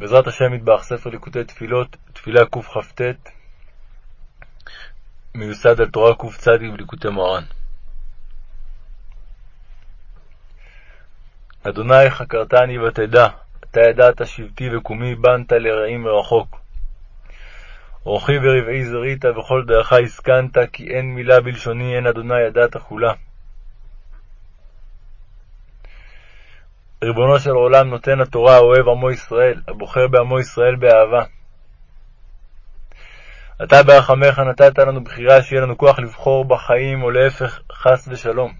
בעזרת השם מטבח ספר ליקוטי תפילות, תפילה קכ"ט, מיוסד על תורה קצ וליקוטי מוהר"ן. אדוני חקרתני ותדע, אתה ידעת שבטי וקומי, בנת לרעים מרחוק. אורחי ורבעי זרית, וכל דרכך הסכנת, כי אין מילה בלשוני, אין אדוני ידעת כולה. ריבונו של עולם נותן התורה, אוהב עמו ישראל, הבוחר בעמו ישראל באהבה. אתה ברחמך נתת לנו בחירה שיהיה לנו כוח לבחור בחיים, או להפך, חס ושלום.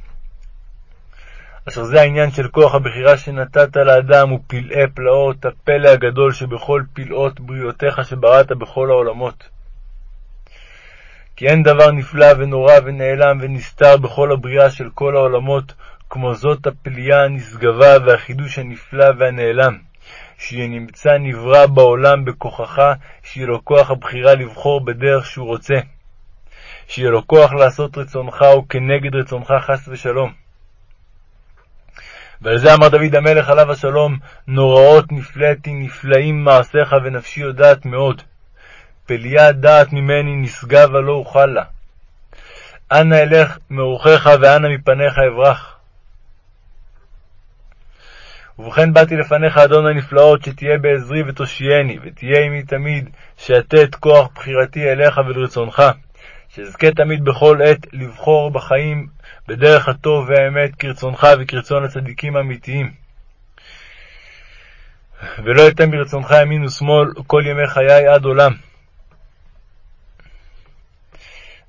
אשר זה העניין של כוח הבחירה שנתת לאדם, הוא פלאי פלאות, הפלא הגדול שבכל פלאות בריאותיך שבראת בכל העולמות. כי אין דבר נפלא ונורא ונעלם ונסתר בכל הבריאה של כל העולמות, כמו זאת הפליאה הנשגבה והחידוש הנפלא והנעלם, שיהיה נמצא נברא בעולם בכוחך, שיהיה לו כוח הבחירה לבחור בדרך שהוא רוצה, שיהיה לו כוח לעשות רצונך וכנגד רצונך חס ושלום. ועל זה אמר דוד המלך עליו השלום, נוראות נפלאתי נפלאים מעשיך ונפשי יודעת מאוד. פליה דעת ממני נשגבה לא אוכל לה. אנה אלך מאורחך ואנה מפניך אברח. ובכן באתי לפניך, אדון הנפלאות, שתהיה בעזרי ותושייני, ותהיה עמי תמיד, שאתה את כוח בחירתי אליך ולרצונך, שאזכה תמיד בכל עת לבחור בחיים בדרך הטוב והאמת כרצונך וכרצון הצדיקים האמיתיים. ולא אתן ברצונך ימין ושמאל כל ימי חיי עד עולם.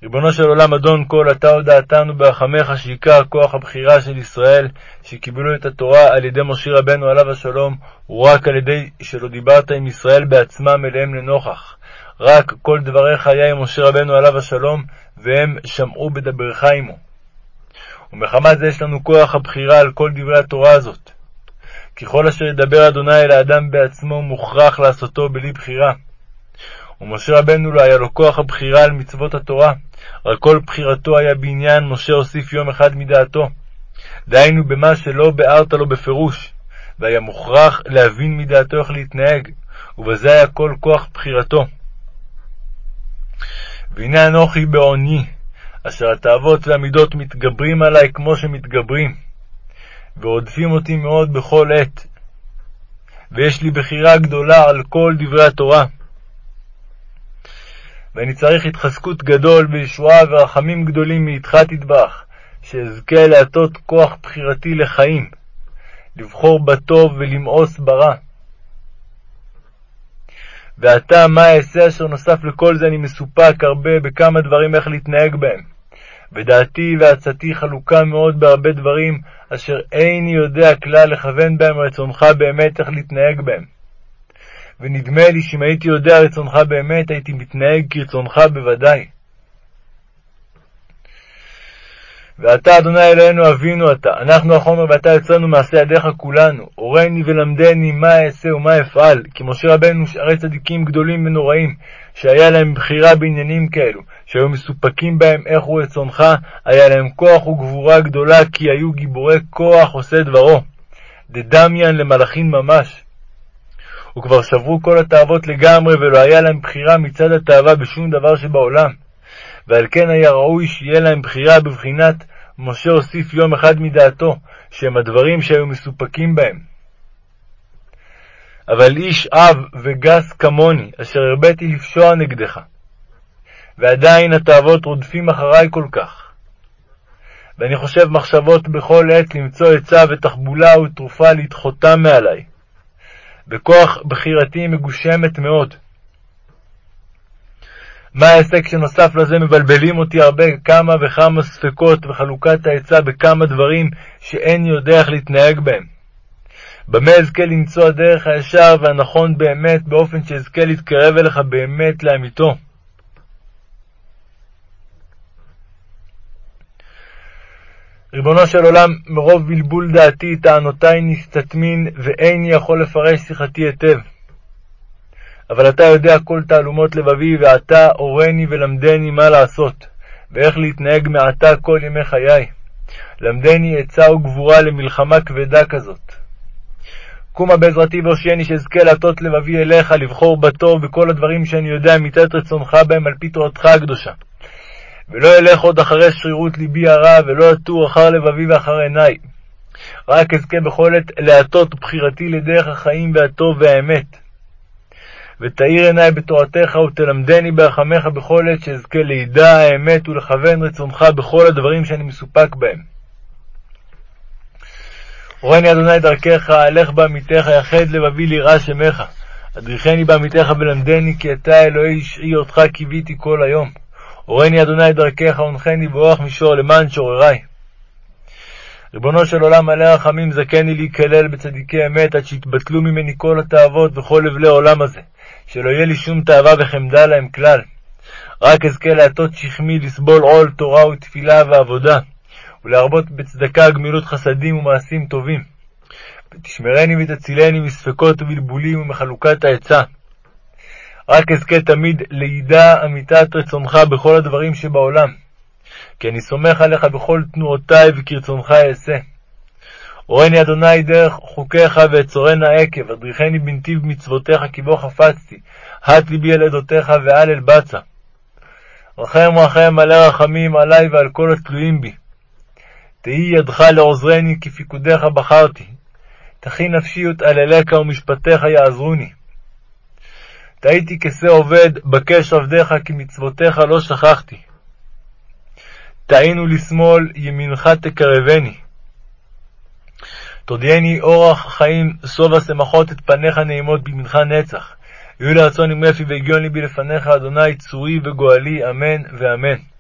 ריבונו של עולם, אדון כל, אתה הודעתנו ברחמך שעיקר כוח הבחירה של ישראל, שקיבלו את התורה על ידי משה רבנו עליו השלום, הוא רק על ידי שלא דיברת עם ישראל בעצמם אליהם לנוכח. רק כל דבריך היה עם משה רבנו עליו השלום, והם שמעו בדברך עמו. ומחמת זה יש לנו כוח הבחירה על כל דברי התורה הזאת. ככל אשר ידבר אדוני אל האדם בעצמו, מוכרח לעשותו בלי בחירה. ומשה רבנו לא היה לו כוח הבחירה על מצוות התורה, רק כל בחירתו היה בעניין משה הוסיף יום אחד מדעתו. דהיינו במה שלא ביארת לו בפירוש, והיה מוכרח להבין מדעתו איך להתנהג, ובזה היה כל כוח בחירתו. והנה אנוכי בעוני, אשר התאוות והמידות מתגברים עלי כמו שמתגברים, ורודפים אותי מאוד בכל עת, ויש לי בחירה גדולה על כל דברי התורה. ואני צריך התחזקות גדול וישועה ורחמים גדולים מאיתך תדבח, שאזכה להטות כוח בחירתי לחיים, לבחור בטוב ולמאוס ברע. ועתה, מה אעשה אשר נוסף לכל זה אני מסופק הרבה בכמה דברים איך להתנהג בהם. ודעתי ועצתי חלוקה מאוד בהרבה דברים, אשר איני יודע כלל לכוון בהם רצונך באמת איך להתנהג בהם. ונדמה לי שאם הייתי יודע רצונך באמת, הייתי מתנהג כרצונך בוודאי. ואתה, אדוני אלוהינו, אבינו אתה, אנחנו החומר ואתה יוצרנו מעשה ידיך כולנו. הורני ולמדני מה אעשה ומה אפעל, כי משה רבנו שערי צדיקים גדולים ונוראים, שהיה להם בחירה בעניינים כאלו, שהיו מסופקים בהם איך הוא רצונך, היה להם כוח וגבורה גדולה, כי היו גיבורי כוח עושה דברו. דדמיין למלאכין ממש. וכבר שברו כל התאוות לגמרי, ולא היה להם בחירה מצד התאווה בשום דבר שבעולם. ועל כן היה ראוי שיהיה להם בחירה בבחינת משה הוסיף יום אחד מדעתו, שהם הדברים שהיו מסופקים בהם. אבל איש אב וגס כמוני, אשר הרביתי לפשוע נגדך, ועדיין התאוות רודפים אחריי כל כך. ואני חושב מחשבות בכל עת למצוא עצה ותחבולה ותרופה לדחותם מעלי. בכוח בחירתי מגושמת מאוד. מה ההישג שנוסף לזה מבלבלים אותי הרבה כמה וכמה ספקות וחלוקת העצה בכמה דברים שאין יודע איך להתנהג בהם. במה אזכה למצוא הדרך הישר והנכון באמת, באופן שאזכה להתקרב אליך באמת לאמיתו? ריבונו של עולם, מרוב בלבול דעתי טענותי נסתתמין, ואיני יכול לפרש שיחתי היטב. אבל אתה יודע כל תעלומות לבבי, ועתה הורני ולמדני מה לעשות, ואיך להתנהג מעתה כל ימי חיי. למדני עצה וגבורה למלחמה כבדה כזאת. קומה בעזרתי והושיעני שאזכה להטות לבבי אליך, לבחור בטוב בכל הדברים שאני יודע מיתת רצונך בהם על פי תורתך הקדושה. ולא אלך עוד אחרי שרירות ליבי הרע, ולא אטור אחר לבבי ואחר עיניי. רק אזכה בכל עת להטות בחירתי לדרך החיים והטוב והאמת. ותאיר עיניי בתורתך, ותלמדני ברחמך בכל עת, שאזכה לידע האמת ולכוון רצונך בכל הדברים שאני מסופק בהם. הורני אדוני דרכך, אלך בעמיתך, יחד לבבי ליראה שמך. אדריכני בעמיתך ולמדני, כי אתה אלוהי אישי אותך קיוויתי כל היום. הורני אדוני דרכך, ונחני באורח מישור למען שוררי. ריבונו של עולם מלא רחמים, זכני להיכלל בצדיקי אמת, עד שיתבטלו ממני כל התאוות וכל אבלי עולם הזה, שלא יהיה לי שום תאווה וחמדה להם כלל. רק אזכה להטות שכמי לסבול עול תורה ותפילה ועבודה, ולהרבות בצדקה, גמילות חסדים ומעשים טובים. ותשמרני ותצילני מספקות ובלבולים ומחלוקת העצה. רק אזכה תמיד לידע אמיתת רצונך בכל הדברים שבעולם. כי אני סומך עליך בכל תנועותי וכרצונך אעשה. הורני אדוני דרך חוקיך ואצורנה עקב, אדריכני בנתיב מצוותיך כי בו חפצתי, הט ליבי אל עדותיך ואל אל בצע. רחם רחם מלא רחמים עלי ועל כל התלויים בי. תהי ידך לעוזרני כפיקודיך בחרתי. תחי נפשי ותעלליך ומשפטיך יעזרוני. תהייתי כשה עובד, בקש עבדיך כי מצוותיך לא שכחתי. תעינו לשמאל, ימינך תקרבני. תודיעני אורח חיים, שובע שמחות את פניך נעימות בימינך נצח. יהיו לרצון עם רפי והגיון ליבי לפניך, אדוני צורי וגואלי, אמן ואמן.